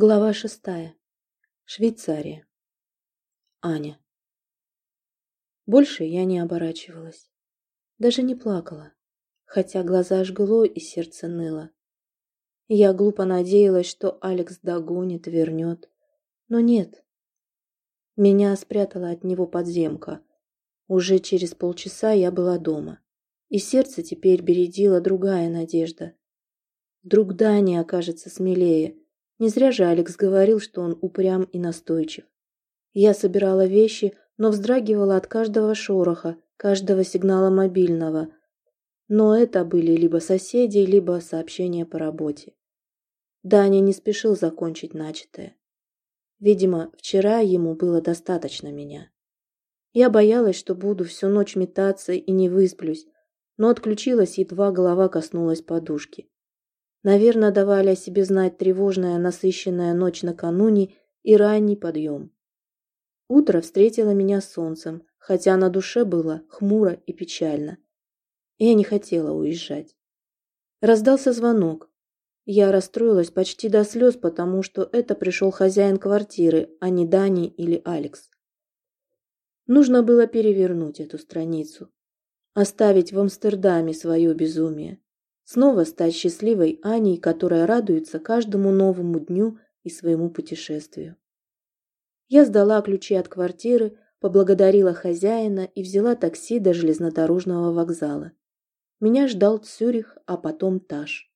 Глава шестая. Швейцария. Аня. Больше я не оборачивалась. Даже не плакала, хотя глаза жгло и сердце ныло. Я глупо надеялась, что Алекс догонит, вернет. Но нет. Меня спрятала от него подземка. Уже через полчаса я была дома. И сердце теперь бередила другая надежда. Вдруг Дани окажется смелее – не зря же Алекс говорил, что он упрям и настойчив. Я собирала вещи, но вздрагивала от каждого шороха, каждого сигнала мобильного. Но это были либо соседи, либо сообщения по работе. Даня не спешил закончить начатое. Видимо, вчера ему было достаточно меня. Я боялась, что буду всю ночь метаться и не высплюсь, но отключилась, едва голова коснулась подушки. Наверное, давали о себе знать тревожная, насыщенная ночь накануне и ранний подъем. Утро встретило меня солнцем, хотя на душе было хмуро и печально. Я не хотела уезжать. Раздался звонок. Я расстроилась почти до слез, потому что это пришел хозяин квартиры, а не Дани или Алекс. Нужно было перевернуть эту страницу, оставить в Амстердаме свое безумие. Снова стать счастливой Аней, которая радуется каждому новому дню и своему путешествию. Я сдала ключи от квартиры, поблагодарила хозяина и взяла такси до железнодорожного вокзала. Меня ждал Цюрих, а потом Таш.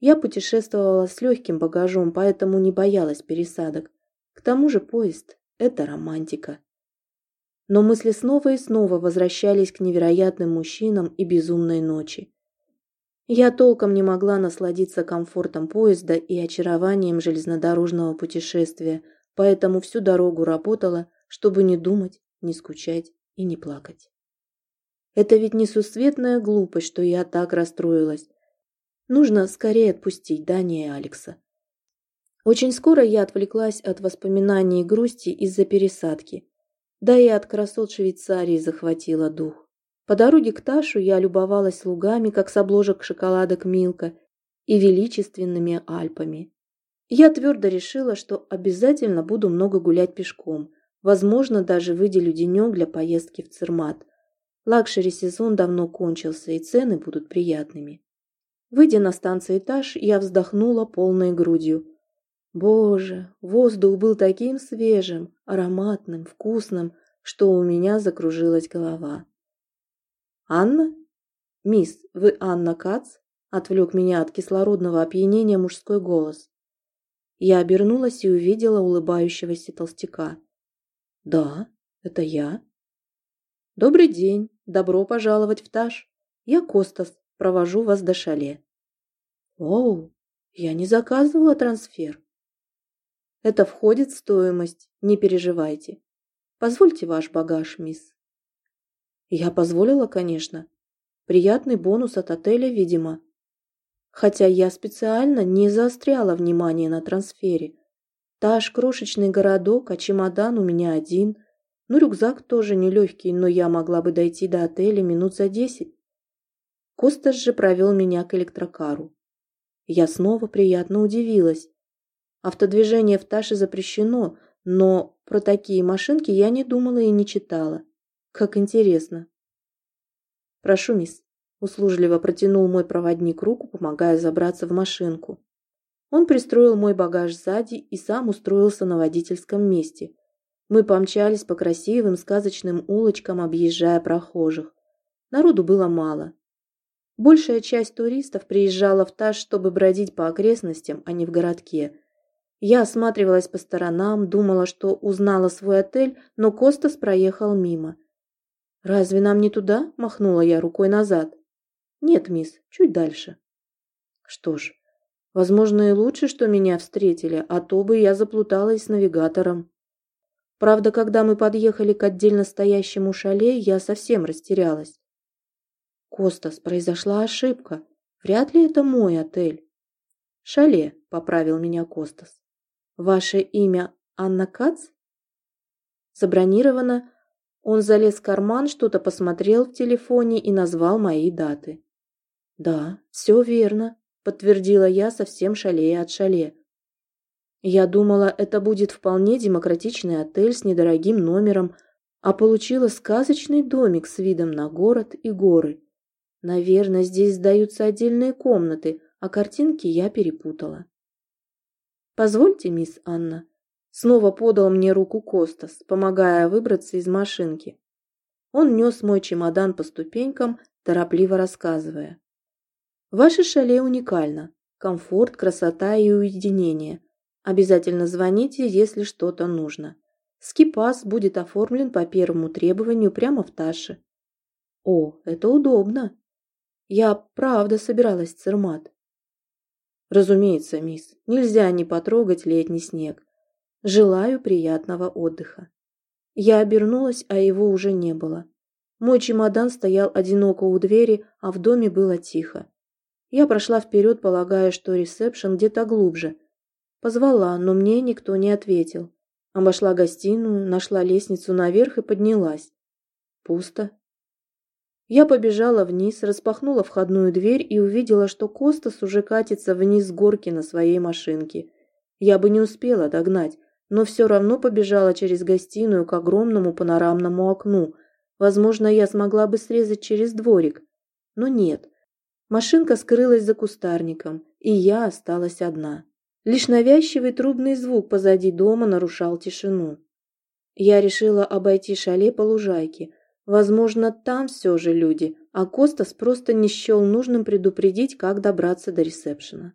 Я путешествовала с легким багажом, поэтому не боялась пересадок. К тому же поезд – это романтика. Но мысли снова и снова возвращались к невероятным мужчинам и безумной ночи. Я толком не могла насладиться комфортом поезда и очарованием железнодорожного путешествия, поэтому всю дорогу работала, чтобы не думать, не скучать и не плакать. Это ведь несусветная глупость, что я так расстроилась. Нужно скорее отпустить Дани и Алекса. Очень скоро я отвлеклась от воспоминаний и грусти из-за пересадки. Да и от красот Швейцарии захватила дух. По дороге к Ташу я любовалась лугами, как с обложек шоколадок Милка, и величественными Альпами. Я твердо решила, что обязательно буду много гулять пешком, возможно, даже выделю денек для поездки в Цермат. Лакшери-сезон давно кончился, и цены будут приятными. Выйдя на станции Таш, я вздохнула полной грудью. Боже, воздух был таким свежим, ароматным, вкусным, что у меня закружилась голова. «Анна? Мисс, вы Анна Кац?» – отвлек меня от кислородного опьянения мужской голос. Я обернулась и увидела улыбающегося толстяка. «Да, это я». «Добрый день, добро пожаловать в Таш. Я Костас, провожу вас до шале». «Оу, я не заказывала трансфер». «Это входит в стоимость, не переживайте. Позвольте ваш багаж, мисс». Я позволила, конечно. Приятный бонус от отеля, видимо. Хотя я специально не заостряла внимание на трансфере. Таш крошечный городок, а чемодан у меня один. Ну, рюкзак тоже нелегкий, но я могла бы дойти до отеля минут за десять. Костас же провел меня к электрокару. Я снова приятно удивилась. Автодвижение в Таше запрещено, но про такие машинки я не думала и не читала. Как интересно. Прошу, мисс. Услужливо протянул мой проводник руку, помогая забраться в машинку. Он пристроил мой багаж сзади и сам устроился на водительском месте. Мы помчались по красивым сказочным улочкам, объезжая прохожих. Народу было мало. Большая часть туристов приезжала в Таш, чтобы бродить по окрестностям, а не в городке. Я осматривалась по сторонам, думала, что узнала свой отель, но Костас проехал мимо. «Разве нам не туда?» – махнула я рукой назад. «Нет, мисс, чуть дальше». Что ж, возможно и лучше, что меня встретили, а то бы я заплуталась с навигатором. Правда, когда мы подъехали к отдельно стоящему шале, я совсем растерялась. «Костас, произошла ошибка. Вряд ли это мой отель». «Шале», – поправил меня Костас. «Ваше имя Анна Кац?» «Забронировано он залез в карман, что-то посмотрел в телефоне и назвал мои даты. «Да, все верно», – подтвердила я, совсем шалея от шале. Я думала, это будет вполне демократичный отель с недорогим номером, а получила сказочный домик с видом на город и горы. Наверное, здесь сдаются отдельные комнаты, а картинки я перепутала. «Позвольте, мисс Анна». Снова подал мне руку Костас, помогая выбраться из машинки. Он нес мой чемодан по ступенькам, торопливо рассказывая. «Ваше шале уникально. Комфорт, красота и уединение. Обязательно звоните, если что-то нужно. Скипас будет оформлен по первому требованию прямо в Таше. О, это удобно. Я правда собиралась в Цермат. Разумеется, мисс, нельзя не потрогать летний снег. Желаю приятного отдыха. Я обернулась, а его уже не было. Мой чемодан стоял одиноко у двери, а в доме было тихо. Я прошла вперед, полагая, что ресепшн где-то глубже. Позвала, но мне никто не ответил. Обошла гостиную, нашла лестницу наверх и поднялась. Пусто. Я побежала вниз, распахнула входную дверь и увидела, что Костас уже катится вниз с горки на своей машинке. Я бы не успела догнать, но все равно побежала через гостиную к огромному панорамному окну. Возможно, я смогла бы срезать через дворик. Но нет. Машинка скрылась за кустарником, и я осталась одна. Лишь навязчивый трубный звук позади дома нарушал тишину. Я решила обойти шале по лужайке. Возможно, там все же люди, а Костас просто не счел нужным предупредить, как добраться до ресепшена.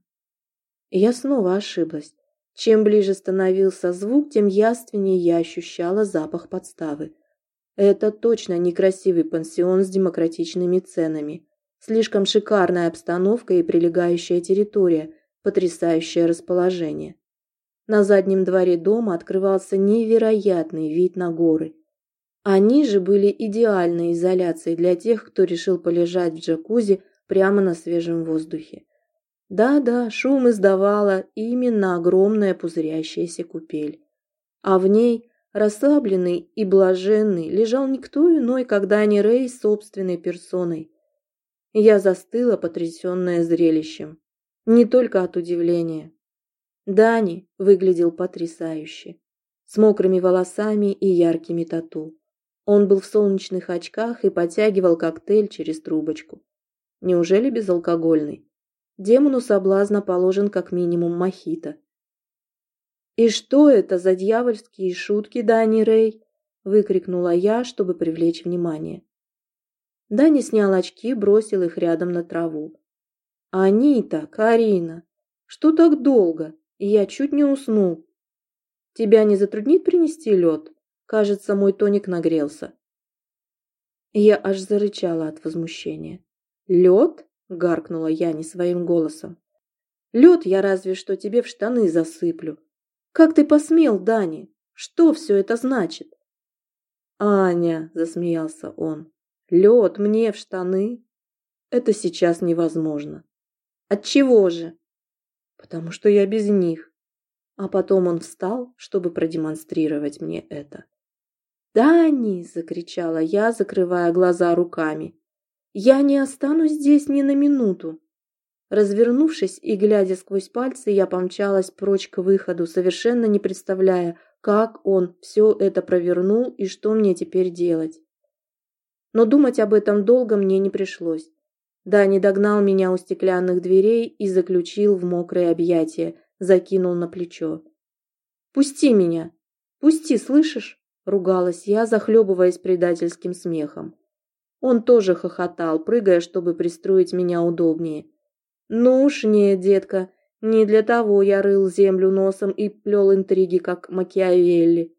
я снова ошиблась. Чем ближе становился звук, тем яственнее я ощущала запах подставы. Это точно некрасивый пансион с демократичными ценами. Слишком шикарная обстановка и прилегающая территория, потрясающее расположение. На заднем дворе дома открывался невероятный вид на горы. Они же были идеальной изоляцией для тех, кто решил полежать в джакузи прямо на свежем воздухе. Да-да, шум издавала именно огромная пузырящаяся купель. А в ней, расслабленный и блаженный, лежал никто иной, когда не Рэй собственной персоной. Я застыла, потрясенная зрелищем. Не только от удивления. Дани выглядел потрясающе. С мокрыми волосами и яркими тату. Он был в солнечных очках и подтягивал коктейль через трубочку. Неужели безалкогольный? Демону соблазна положен как минимум мохито. «И что это за дьявольские шутки, Дани Рэй?» – выкрикнула я, чтобы привлечь внимание. Дани снял очки, бросил их рядом на траву. «Анита, Карина, что так долго? Я чуть не уснул. Тебя не затруднит принести лед? Кажется, мой тоник нагрелся». Я аж зарычала от возмущения. «Лед?» — гаркнула я не своим голосом. «Лед я разве что тебе в штаны засыплю. Как ты посмел, Дани? Что все это значит?» «Аня!» — засмеялся он. «Лед мне в штаны? Это сейчас невозможно. Отчего же? Потому что я без них. А потом он встал, чтобы продемонстрировать мне это. «Дани!» – закричала я, закрывая глаза руками. Я не останусь здесь ни на минуту. Развернувшись и глядя сквозь пальцы, я помчалась прочь к выходу, совершенно не представляя, как он все это провернул и что мне теперь делать. Но думать об этом долго мне не пришлось. Дани догнал меня у стеклянных дверей и заключил в мокрое объятие, закинул на плечо. «Пусти меня! Пусти, слышишь?» – ругалась я, захлебываясь предательским смехом. Он тоже хохотал, прыгая, чтобы пристроить меня удобнее. «Ну уж нет, детка, не для того я рыл землю носом и плел интриги, как Макиавелли».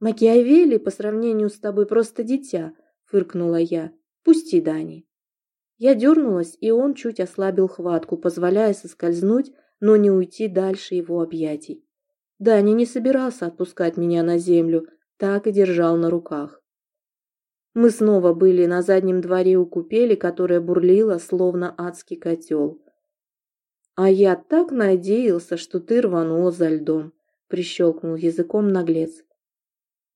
«Макиавелли по сравнению с тобой просто дитя», — фыркнула я. «Пусти, Дани». Я дернулась, и он чуть ослабил хватку, позволяя соскользнуть, но не уйти дальше его объятий. Дани не собирался отпускать меня на землю, так и держал на руках. Мы снова были на заднем дворе у купели, которая бурлила, словно адский котел. «А я так надеялся, что ты рванула за льдом», — прищелкнул языком наглец.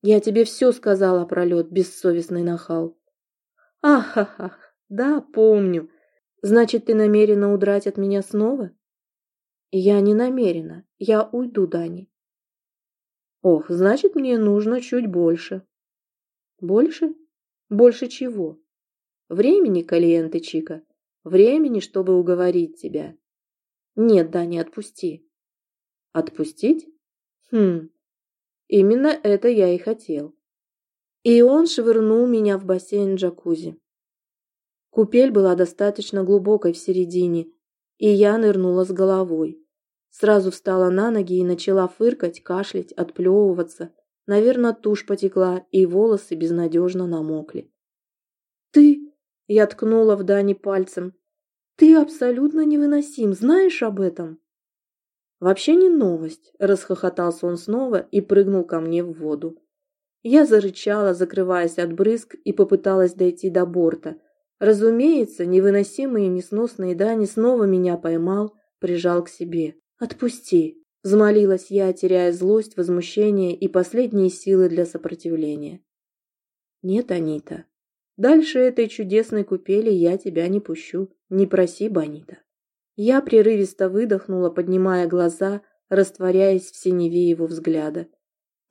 «Я тебе все сказала про лед, бессовестный нахал». «Ахаха, да, помню. Значит, ты намерена удрать от меня снова?» Я не намерена. Я уйду, Дани. Ох, значит, мне нужно чуть больше. Больше? Больше чего? Времени, Калиенте Чика. Времени, чтобы уговорить тебя. Нет, Дани, отпусти. Отпустить? Хм, именно это я и хотел. И он швырнул меня в бассейн джакузи. Купель была достаточно глубокой в середине, и я нырнула с головой. Сразу встала на ноги и начала фыркать, кашлять, отплевываться. Наверное, тушь потекла, и волосы безнадежно намокли. «Ты...» — я ткнула в Дани пальцем. «Ты абсолютно невыносим, знаешь об этом?» «Вообще не новость», — расхохотался он снова и прыгнул ко мне в воду. Я зарычала, закрываясь от брызг, и попыталась дойти до борта. Разумеется, невыносимый и несносный Дани снова меня поймал, прижал к себе. «Отпусти!» – взмолилась я, теряя злость, возмущение и последние силы для сопротивления. «Нет, Анита, дальше этой чудесной купели я тебя не пущу. Не проси, Бонита». Я прерывисто выдохнула, поднимая глаза, растворяясь в синеве его взгляда.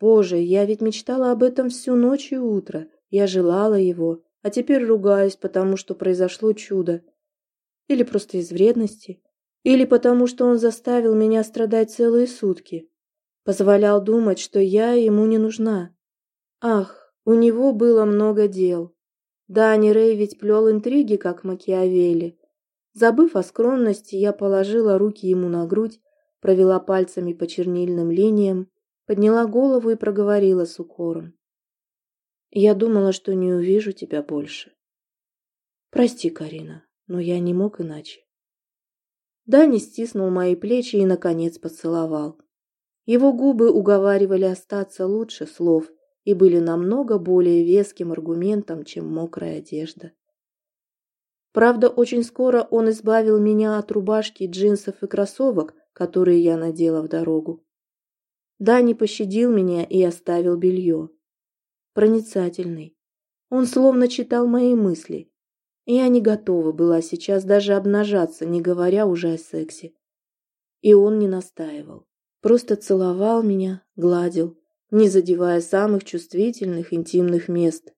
Боже, я ведь мечтала об этом всю ночь и утро. Я желала его, а теперь ругаюсь, потому что произошло чудо. Или просто из вредности. Или потому что он заставил меня страдать целые сутки. Позволял думать, что я ему не нужна. Ах, у него было много дел. Дани Рэй ведь плел интриги, как Макиавелли. Забыв о скромности, я положила руки ему на грудь, провела пальцами по чернильным линиям, подняла голову и проговорила с укором. «Я думала, что не увижу тебя больше. Прости, Карина, но я не мог иначе». Дани стиснул мои плечи и, наконец, поцеловал. Его губы уговаривали остаться лучше слов и были намного более веским аргументом, чем мокрая одежда. Правда, очень скоро он избавил меня от рубашки, джинсов и кроссовок, которые я надела в дорогу. Дани пощадил меня и оставил белье. Проницательный. Он словно читал мои мысли. Я не готова была сейчас даже обнажаться, не говоря уже о сексе. И он не настаивал. Просто целовал меня, гладил, не задевая самых чувствительных интимных мест,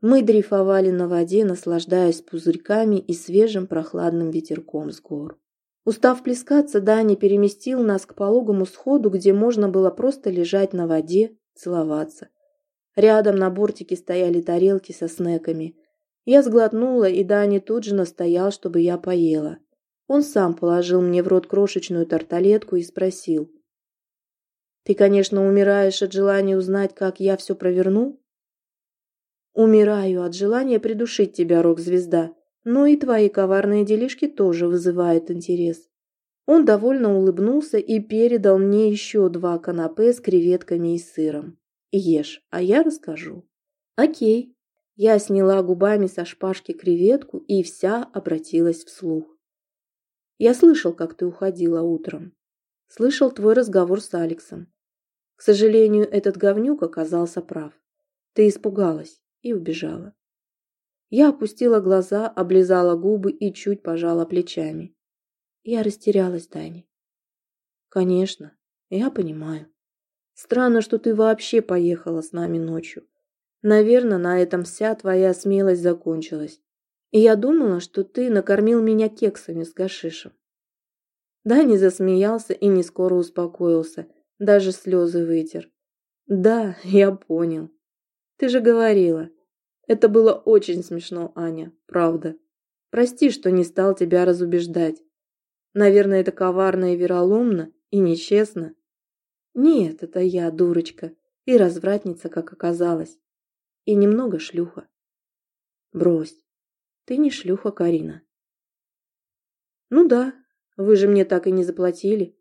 мы дрейфовали на воде, наслаждаясь пузырьками и свежим прохладным ветерком с гор. Устав плескаться, Дани переместил нас к пологому сходу, где можно было просто лежать на воде, целоваться. Рядом на бортике стояли тарелки со снеками. Я сглотнула, и Дани тут же настоял, чтобы я поела. Он сам положил мне в рот крошечную тарталетку и спросил. «Ты, конечно, умираешь от желания узнать, как я все проверну?» Умираю от желания придушить тебя, рок-звезда, но и твои коварные делишки тоже вызывают интерес. Он довольно улыбнулся и передал мне еще два канапе с креветками и сыром. Ешь, а я расскажу. Окей. Я сняла губами со шпажки креветку и вся обратилась вслух. Я слышал, как ты уходила утром. Слышал твой разговор с Алексом. К сожалению, этот говнюк оказался прав. Ты испугалась и убежала. Я опустила глаза, облизала губы и чуть пожала плечами. Я растерялась, Дани. Конечно, я понимаю. Странно, что ты вообще поехала с нами ночью. Наверное, на этом вся твоя смелость закончилась. И я думала, что ты накормил меня кексами с гашишем. Дани засмеялся и не скоро успокоился, даже слезы вытер. Да, я понял. Ты же говорила. Это было очень смешно, Аня, правда. Прости, что не стал тебя разубеждать. Наверное, это коварно и вероломно, и нечестно. Нет, это я, дурочка, и развратница, как оказалось. И немного шлюха. Брось, ты не шлюха, Карина. Ну да, вы же мне так и не заплатили.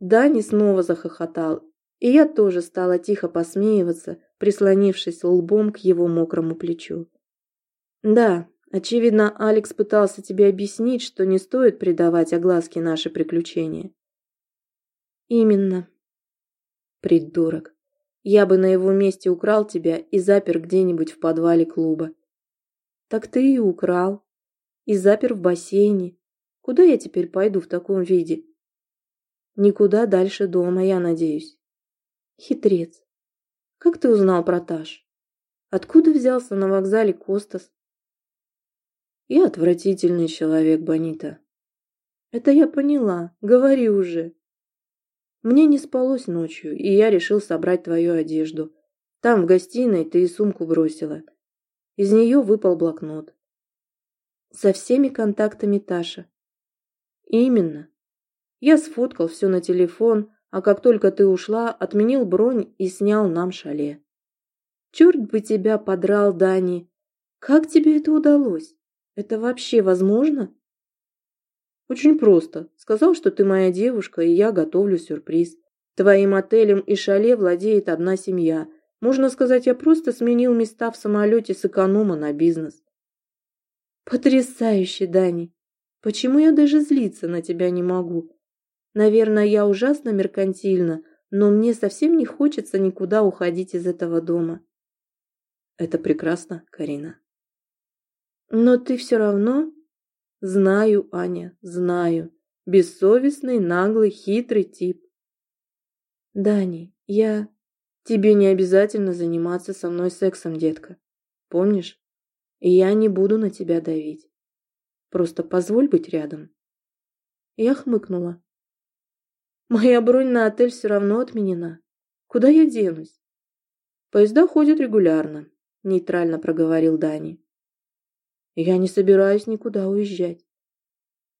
Дани снова захохотал, и я тоже стала тихо посмеиваться, прислонившись лбом к его мокрому плечу. «Да, очевидно, Алекс пытался тебе объяснить, что не стоит придавать огласке наши приключения». «Именно». «Придурок. Я бы на его месте украл тебя и запер где-нибудь в подвале клуба». «Так ты и украл. И запер в бассейне. Куда я теперь пойду в таком виде?» Никуда дальше дома, я надеюсь. Хитрец. Как ты узнал про Таш? Откуда взялся на вокзале Костас? Я отвратительный человек, Бонита. Это я поняла. Говори уже. Мне не спалось ночью, и я решил собрать твою одежду. Там, в гостиной, ты и сумку бросила. Из нее выпал блокнот. Со всеми контактами Таша. Именно. Я сфоткал все на телефон, а как только ты ушла, отменил бронь и снял нам шале. Черт бы тебя подрал, Дани. Как тебе это удалось? Это вообще возможно? Очень просто. Сказал, что ты моя девушка, и я готовлю сюрприз. Твоим отелем и шале владеет одна семья. Можно сказать, я просто сменил места в самолете с эконома на бизнес. Потрясающе, Дани. Почему я даже злиться на тебя не могу? Наверное, я ужасно меркантильна, но мне совсем не хочется никуда уходить из этого дома. Это прекрасно, Карина. Но ты все равно... Знаю, Аня, знаю. Бессовестный, наглый, хитрый тип. Дани, я... Тебе не обязательно заниматься со мной сексом, детка. Помнишь? И я не буду на тебя давить. Просто позволь быть рядом. Я хмыкнула. Моя бронь на отель все равно отменена. Куда я денусь? Поезда ходят регулярно, нейтрально проговорил Дани. Я не собираюсь никуда уезжать.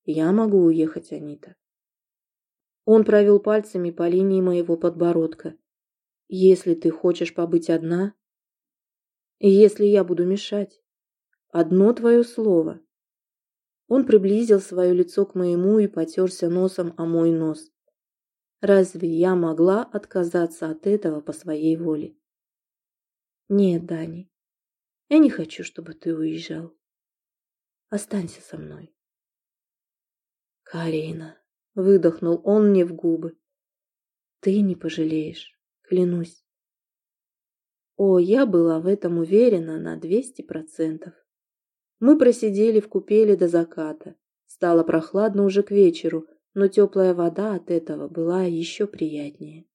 Я могу уехать, Анита. Он провел пальцами по линии моего подбородка. Если ты хочешь побыть одна, если я буду мешать, одно твое слово. Он приблизил свое лицо к моему и потерся носом о мой нос. Разве я могла отказаться от этого по своей воле? Нет, Дани, я не хочу, чтобы ты уезжал. Останься со мной. Карина, выдохнул он мне в губы. Ты не пожалеешь, клянусь. О, я была в этом уверена на двести процентов. Мы просидели в купели до заката. Стало прохладно уже к вечеру, но теплая вода от этого была еще приятнее.